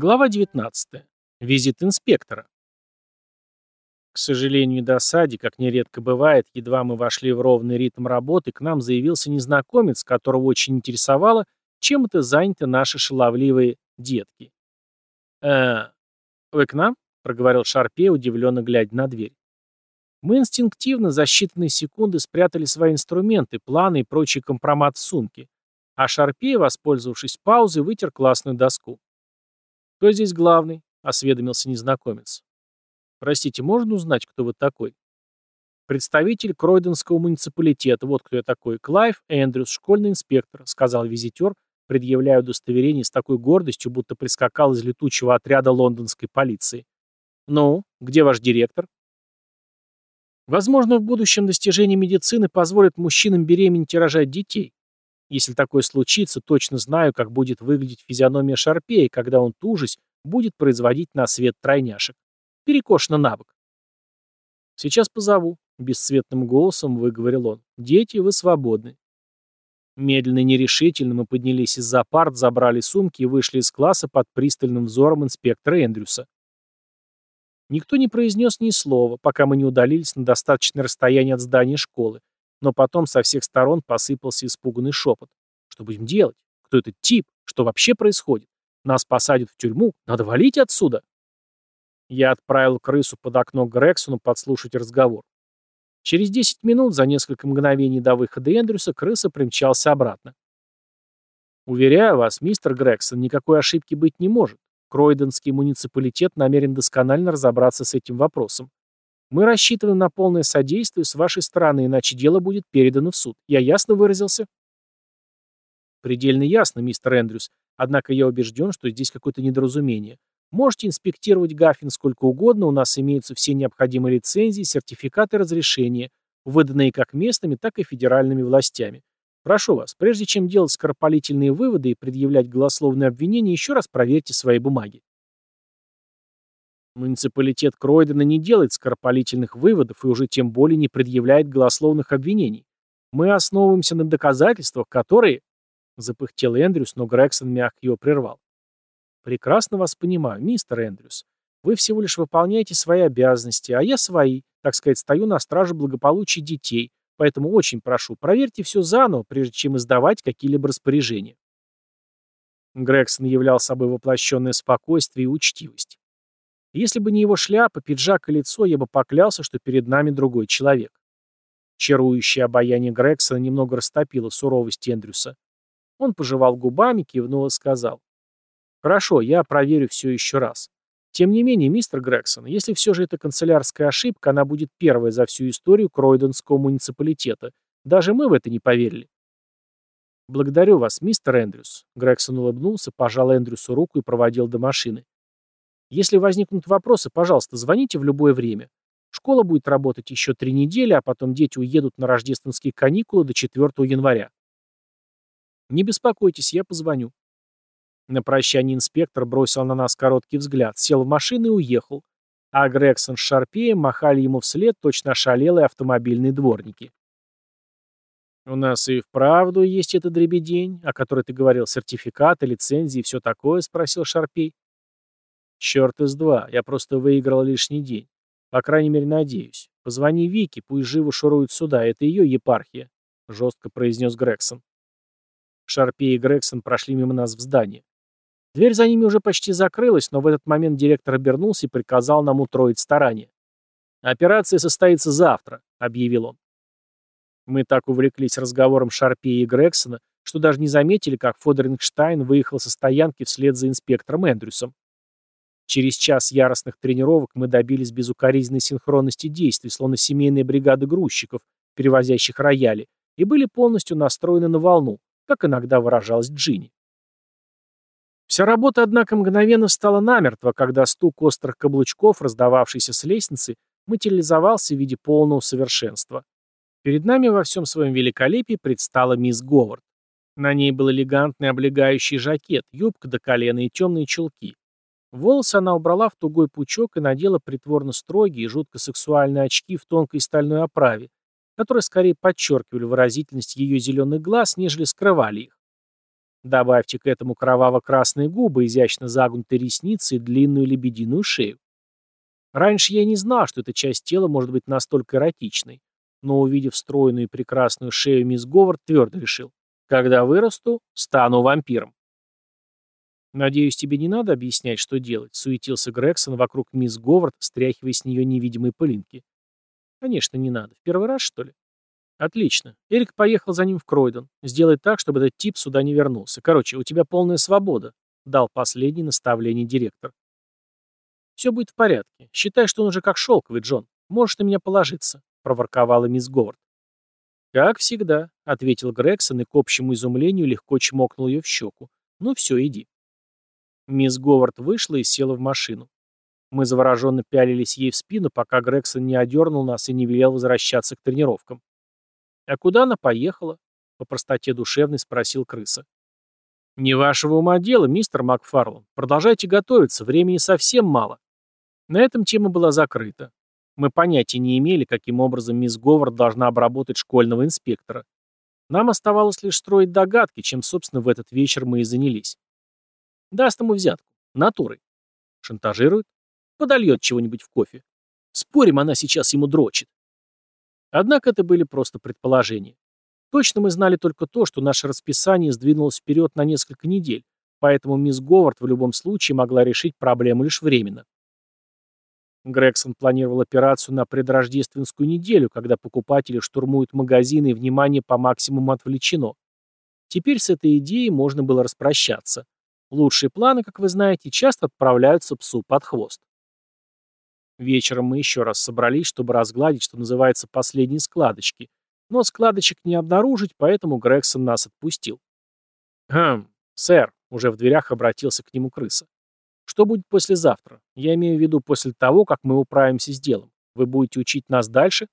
Глава 19. Визит инспектора. К сожалению и досаде, как нередко бывает, едва мы вошли в ровный ритм работы, к нам заявился незнакомец, которого очень интересовало, чем это заняты наши шаловливые детки. «Э, вы к нам?» — проговорил Шарпе, удивленно глядя на дверь. Мы инстинктивно за считанные секунды спрятали свои инструменты, планы и прочий компромат в сумке, а Шарпе, воспользовавшись паузой, вытер классную доску. «Кто здесь главный?» — осведомился незнакомец. «Простите, можно узнать, кто вы такой?» «Представитель Кройденского муниципалитета, вот кто я такой. Клайв Эндрюс, школьный инспектор», — сказал визитер, предъявляя удостоверение с такой гордостью, будто прискакал из летучего отряда лондонской полиции. «Ну, где ваш директор?» Возможно, в будущем достижение медицины позволит мужчинам беременеть и рожать детей. Если такое случится, точно знаю, как будет выглядеть физиономия Шарпея, когда он, тужись, будет производить на свет тройняшек. Перекошено на бок. «Сейчас позову», — бесцветным голосом выговорил он. «Дети, вы свободны». Медленно и нерешительно мы поднялись из-за парт, забрали сумки и вышли из класса под пристальным взором инспектора Эндрюса. Никто не произнес ни слова, пока мы не удалились на достаточное расстояние от здания школы, но потом со всех сторон посыпался испуганный шепот. Что будем делать? Кто этот тип? Что вообще происходит? Нас посадят в тюрьму? Надо валить отсюда? Я отправил крысу под окно Грексону подслушать разговор. Через 10 минут, за несколько мгновений до выхода Эндрюса, крыса примчался обратно. Уверяю вас, мистер Грексон, никакой ошибки быть не может. Кройденский муниципалитет намерен досконально разобраться с этим вопросом. Мы рассчитываем на полное содействие с вашей стороны, иначе дело будет передано в суд. Я ясно выразился? Предельно ясно, мистер Эндрюс. Однако я убежден, что здесь какое-то недоразумение. Можете инспектировать Гаффин сколько угодно, у нас имеются все необходимые лицензии, сертификаты разрешения, выданные как местными, так и федеральными властями. Прошу вас, прежде чем делать скоропалительные выводы и предъявлять голословные обвинения, еще раз проверьте свои бумаги. Муниципалитет Кройдена не делает скоропалительных выводов и уже тем более не предъявляет голословных обвинений. Мы основываемся на доказательствах, которые...» Запыхтел Эндрюс, но Грегсон мягко его прервал. «Прекрасно вас понимаю, мистер Эндрюс. Вы всего лишь выполняете свои обязанности, а я свои, так сказать, стою на страже благополучия детей, поэтому очень прошу, проверьте все заново, прежде чем издавать какие-либо распоряжения». Грегсон являл собой воплощенное спокойствие и учтивость. Если бы не его шляпа, пиджак и лицо, я бы поклялся, что перед нами другой человек. Чарующее обаяние Грексона немного растопило суровость Эндрюса. Он пожевал губами, кивнул и сказал. «Хорошо, я проверю все еще раз. Тем не менее, мистер Грегсон, если все же это канцелярская ошибка, она будет первая за всю историю Кройденского муниципалитета. Даже мы в это не поверили». «Благодарю вас, мистер Эндрюс». Грегсон улыбнулся, пожал Эндрюсу руку и проводил до машины. Если возникнут вопросы, пожалуйста, звоните в любое время. Школа будет работать еще три недели, а потом дети уедут на рождественские каникулы до 4 января. Не беспокойтесь, я позвоню. На прощание инспектор бросил на нас короткий взгляд, сел в машину и уехал. А Грегсон с Шарпеем махали ему вслед точно ошалелые автомобильные дворники. «У нас и вправду есть этот дребедень, о которой ты говорил, сертификаты, лицензии и все такое?» — спросил Шарпей. Черт из два, я просто выиграл лишний день. По крайней мере, надеюсь. Позвони Вике, пусть живо шурует сюда, это ее епархия, жестко произнес Грегсон. Шарпей и Грегсон прошли мимо нас в здание. Дверь за ними уже почти закрылась, но в этот момент директор обернулся и приказал нам утроить старания. «Операция состоится завтра», — объявил он. Мы так увлеклись разговором Шарпея и Грегсона, что даже не заметили, как Фодерингштайн выехал со стоянки вслед за инспектором Эндрюсом. Через час яростных тренировок мы добились безукоризненной синхронности действий, словно семейная бригада грузчиков, перевозящих рояли, и были полностью настроены на волну, как иногда выражалась Джинни. Вся работа, однако, мгновенно встала намертво, когда стук острых каблучков, раздававшийся с лестницы, материализовался в виде полного совершенства. Перед нами во всем своем великолепии предстала мисс Говард. На ней был элегантный облегающий жакет, юбка до колена и темные чулки. Волосы она убрала в тугой пучок и надела притворно строгие и жутко сексуальные очки в тонкой стальной оправе, которые скорее подчеркивали выразительность ее зеленых глаз, нежели скрывали их. Добавьте к этому кроваво-красные губы, изящно загнутые ресницы и длинную лебединую шею. Раньше я не знал, что эта часть тела может быть настолько эротичной, но увидев стройную и прекрасную шею мисс Говард, твердо решил. Когда вырасту, стану вампиром. «Надеюсь, тебе не надо объяснять, что делать», — суетился Грегсон вокруг мисс Говард, стряхивая с нее невидимые пылинки. «Конечно, не надо. В первый раз, что ли?» «Отлично. Эрик поехал за ним в Кройдон. Сделай так, чтобы этот тип сюда не вернулся. Короче, у тебя полная свобода», — дал последнее наставление директор. «Все будет в порядке. Считай, что он уже как шелковый, Джон. Можешь на меня положиться», — проворковала мисс Говард. «Как всегда», — ответил Грегсон и к общему изумлению легко чмокнул ее в щеку. «Ну все, иди». Мисс Говард вышла и села в машину. Мы завороженно пялились ей в спину, пока Грегсон не одернул нас и не велел возвращаться к тренировкам. «А куда она поехала?» — по простоте душевной спросил крыса. «Не вашего ума дело, мистер Макфарлан. Продолжайте готовиться, времени совсем мало». На этом тема была закрыта. Мы понятия не имели, каким образом мисс Говард должна обработать школьного инспектора. Нам оставалось лишь строить догадки, чем, собственно, в этот вечер мы и занялись. Даст ему взятку. Натурой. Шантажирует. Подольет чего-нибудь в кофе. Спорим, она сейчас ему дрочит. Однако это были просто предположения. Точно мы знали только то, что наше расписание сдвинулось вперед на несколько недель, поэтому мисс Говард в любом случае могла решить проблему лишь временно. Грегсон планировал операцию на предрождественскую неделю, когда покупатели штурмуют магазины и внимание по максимуму отвлечено. Теперь с этой идеей можно было распрощаться. Лучшие планы, как вы знаете, часто отправляются псу под хвост. Вечером мы еще раз собрались, чтобы разгладить, что называется, последние складочки. Но складочек не обнаружить, поэтому Грегсон нас отпустил. «Хм, сэр», — уже в дверях обратился к нему крыса. «Что будет послезавтра? Я имею в виду после того, как мы управимся с делом. Вы будете учить нас дальше?»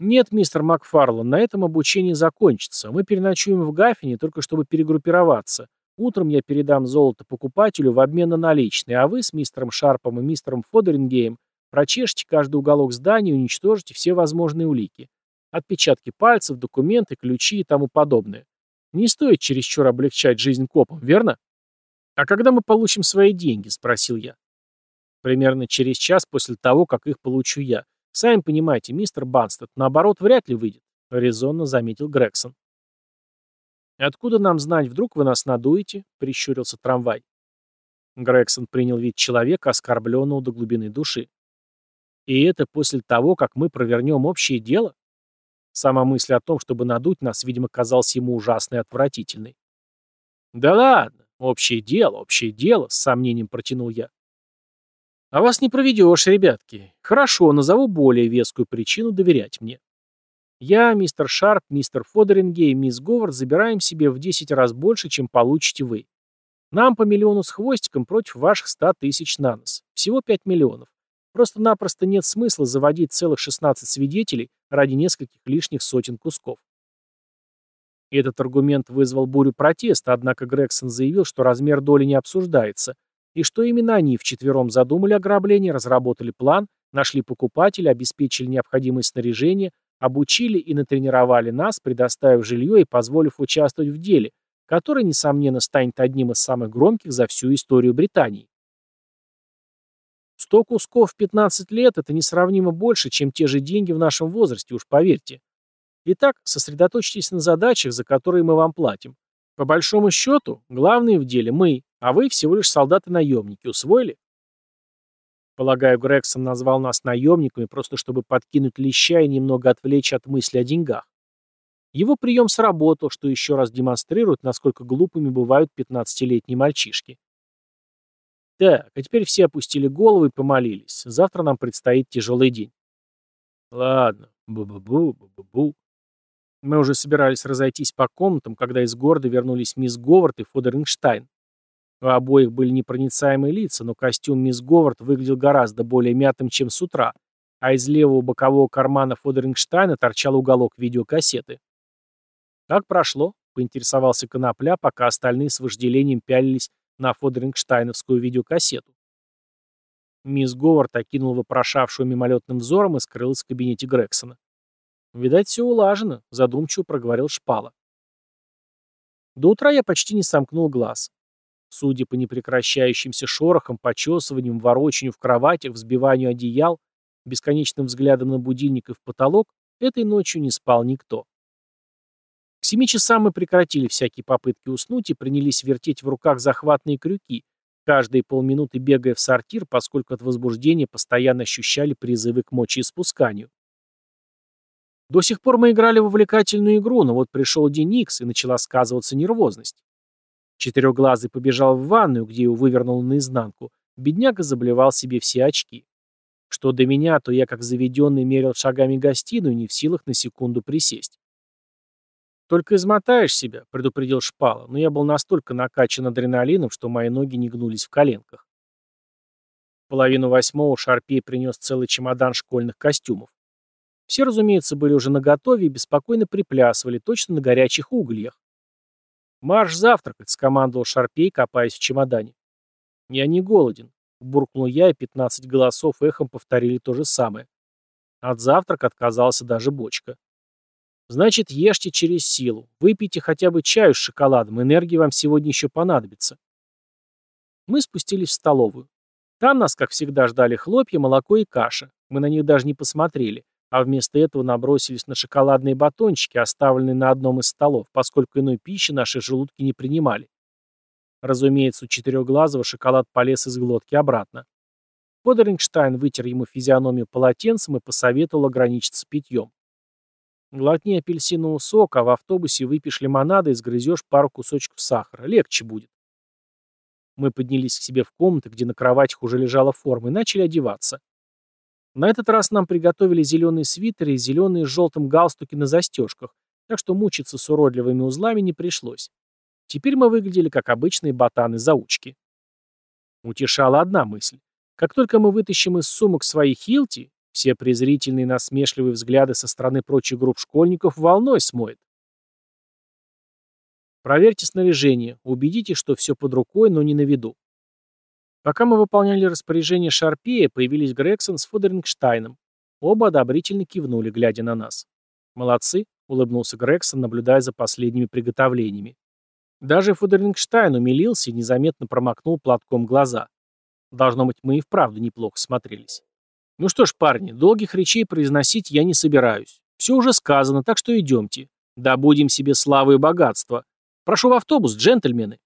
«Нет, мистер Макфарлан, на этом обучение закончится. Мы переночуем в Гаффине, только чтобы перегруппироваться. Утром я передам золото покупателю в обмен на наличные, а вы с мистером Шарпом и мистером Фодерингеем прочешете каждый уголок здания и уничтожите все возможные улики. Отпечатки пальцев, документы, ключи и тому подобное. Не стоит чересчур облегчать жизнь копам, верно? А когда мы получим свои деньги, спросил я. Примерно через час после того, как их получу я. Сами понимаете, мистер Банстед, наоборот, вряд ли выйдет, резонно заметил Грегсон. «Откуда нам знать, вдруг вы нас надуете?» — прищурился трамвай. Грегсон принял вид человека, оскорбленного до глубины души. «И это после того, как мы провернем общее дело?» Сама мысль о том, чтобы надуть нас, видимо, казалась ему ужасной и отвратительной. «Да ладно, общее дело, общее дело», — с сомнением протянул я. «А вас не проведешь, ребятки. Хорошо, назову более вескую причину доверять мне. Я, мистер Шарп, мистер Фодеринге и мисс Говард забираем себе в 10 раз больше, чем получите вы. Нам по миллиону с хвостиком против ваших 100 тысяч на нос. Всего 5 миллионов. Просто-напросто нет смысла заводить целых 16 свидетелей ради нескольких лишних сотен кусков. Этот аргумент вызвал бурю протеста, однако Грегсон заявил, что размер доли не обсуждается, и что именно они вчетвером задумали ограбление, разработали план, нашли покупателя, обеспечили необходимое снаряжение, Обучили и натренировали нас, предоставив жилье и позволив участвовать в деле, которое, несомненно, станет одним из самых громких за всю историю Британии. Сто кусков в 15 лет – это несравнимо больше, чем те же деньги в нашем возрасте, уж поверьте. Итак, сосредоточьтесь на задачах, за которые мы вам платим. По большому счету, главные в деле мы, а вы всего лишь солдаты-наемники. Усвоили? Полагаю, Грегсон назвал нас наемниками, просто чтобы подкинуть леща и немного отвлечь от мысли о деньгах. Его прием сработал, что еще раз демонстрирует, насколько глупыми бывают 15-летние мальчишки. Так, а теперь все опустили головы и помолились. Завтра нам предстоит тяжелый день. Ладно, бу-бу-бу, бу-бу-бу. Мы уже собирались разойтись по комнатам, когда из города вернулись мисс Говард и Фодерингштайн. У обоих были непроницаемые лица, но костюм мисс Говард выглядел гораздо более мятым, чем с утра, а из левого бокового кармана Фодерингштайна торчал уголок видеокассеты. «Как прошло?» — поинтересовался Конопля, пока остальные с вожделением пялились на Фодерингштайновскую видеокассету. Мисс Говард окинула вопрошавшую мимолетным взором и скрылась в кабинете Грексона. «Видать, все улажено», — задумчиво проговорил Шпала. До утра я почти не сомкнул глаз. Судя по непрекращающимся шорохам, почесываниям, ворочанию в кроватях, взбиванию одеял, бесконечным взглядом на будильник и в потолок, этой ночью не спал никто. К семи часам мы прекратили всякие попытки уснуть и принялись вертеть в руках захватные крюки, каждые полминуты бегая в сортир, поскольку от возбуждения постоянно ощущали призывы к мочеиспусканию. До сих пор мы играли в увлекательную игру, но вот пришел день Икс, и начала сказываться нервозность. Четырехглазый побежал в ванную, где его вывернул наизнанку. Бедняга заблевал себе все очки. Что до меня, то я как заведенный мерил шагами гостиную, не в силах на секунду присесть. «Только измотаешь себя», — предупредил Шпала, но я был настолько накачан адреналином, что мои ноги не гнулись в коленках. половину восьмого Шарпей принес целый чемодан школьных костюмов. Все, разумеется, были уже наготове и беспокойно приплясывали, точно на горячих угольях. «Марш завтракать», — скомандовал Шарпей, копаясь в чемодане. «Я не голоден», — буркнул я, и пятнадцать голосов эхом повторили то же самое. От завтрака отказался даже бочка. Значит, ешьте через силу. Выпейте хотя бы чаю с шоколадом, энергии вам сегодня еще понадобится. Мы спустились в столовую. Там нас, как всегда, ждали хлопья, молоко и каша. Мы на них даже не посмотрели, а вместо этого набросились на шоколадные батончики, оставленные на одном из столов, поскольку иной пищи наши желудки не принимали. Разумеется, у четырехглазого шоколад полез из глотки обратно. Подерингштайн вытер ему физиономию полотенцем и посоветовал ограничиться питьем. Глотни апельсинового сока, а в автобусе выпьешь лимонада и сгрызешь пару кусочков сахара. Легче будет. Мы поднялись к себе в комнату, где на кроватях уже лежала форма, и начали одеваться. На этот раз нам приготовили зеленые свитеры и зеленые с желтым галстуки на застежках, так что мучиться с уродливыми узлами не пришлось. Теперь мы выглядели как обычные ботаны-заучки. Утешала одна мысль. Как только мы вытащим из сумок свои хилти, все презрительные насмешливые взгляды со стороны прочих групп школьников волной смоет. Проверьте снаряжение, убедитесь, что все под рукой, но не на виду. Пока мы выполняли распоряжение Шарпея, появились Грегсон с Фодерингштайном. Оба одобрительно кивнули, глядя на нас. «Молодцы», — улыбнулся Грегсон, наблюдая за последними приготовлениями. Даже Фодерингштайн умилился и незаметно промокнул платком глаза. Должно быть, мы и вправду неплохо смотрелись. Ну что ж, парни, долгих речей произносить я не собираюсь. Все уже сказано, так что идемте. Добудем себе славы и богатства. Прошу в автобус, джентльмены.